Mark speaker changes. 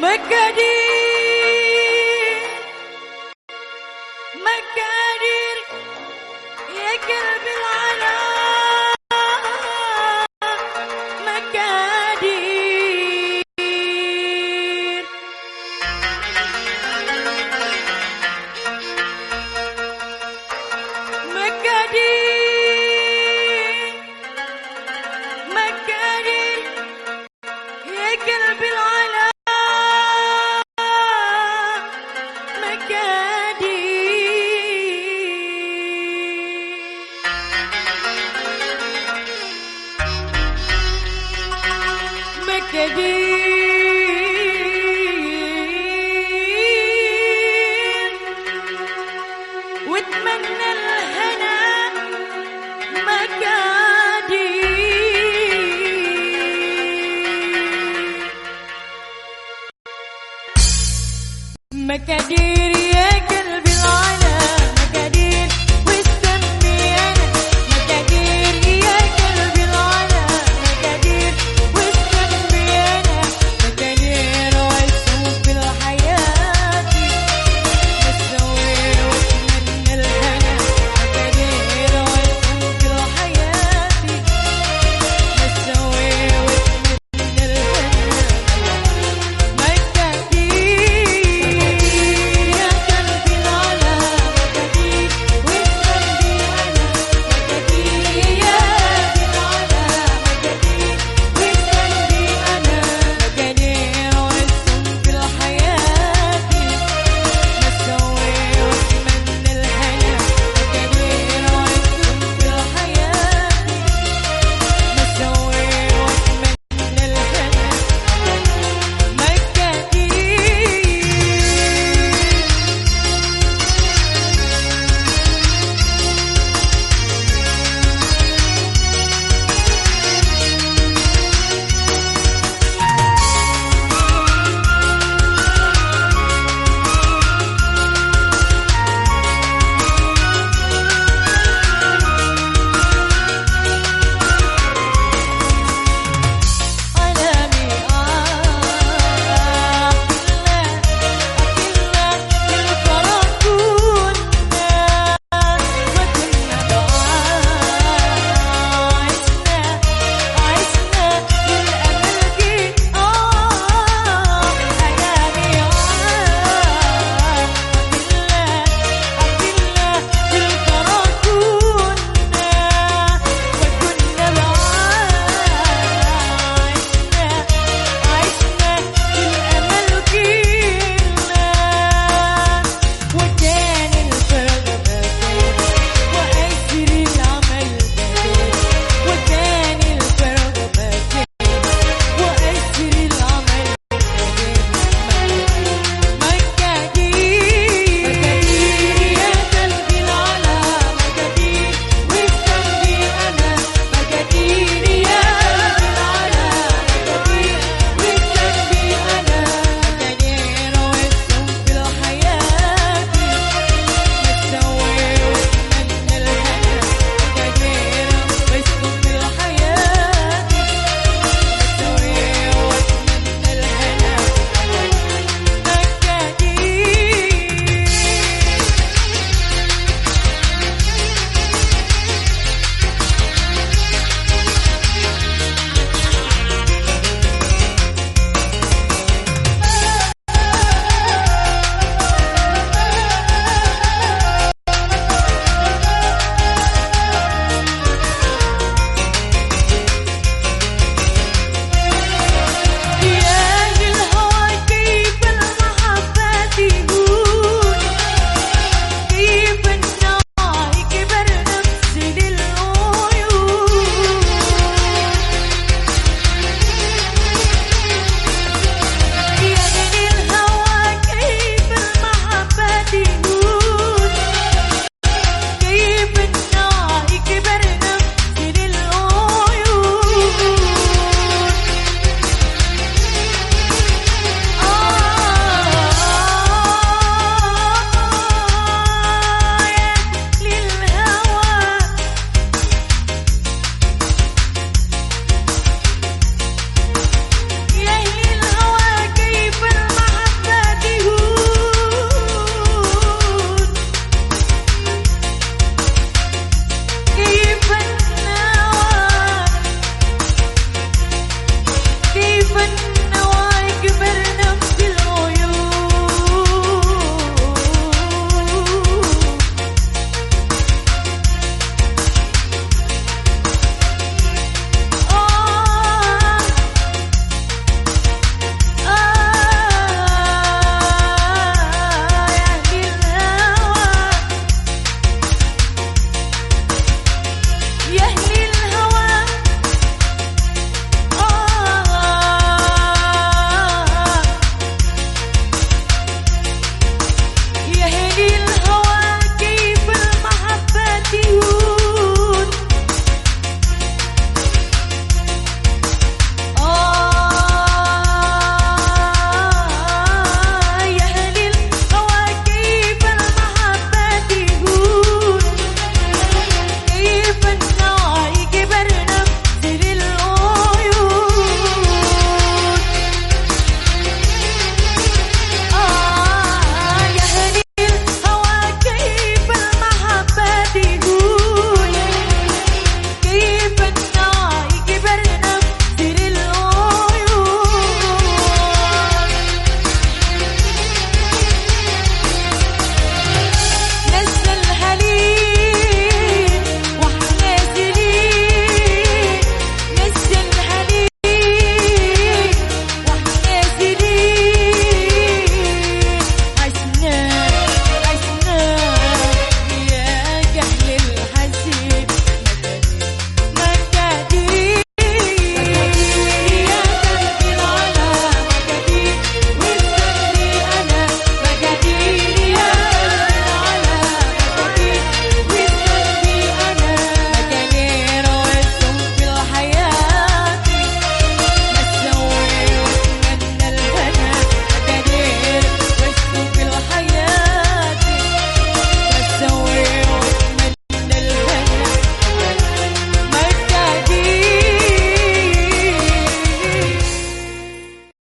Speaker 1: مقادير. مقادير يا قلب العلا. مقادير. مقادير. مقادير يا قلب العلا. الجبين واتمنى الهنا مكاني مكاديري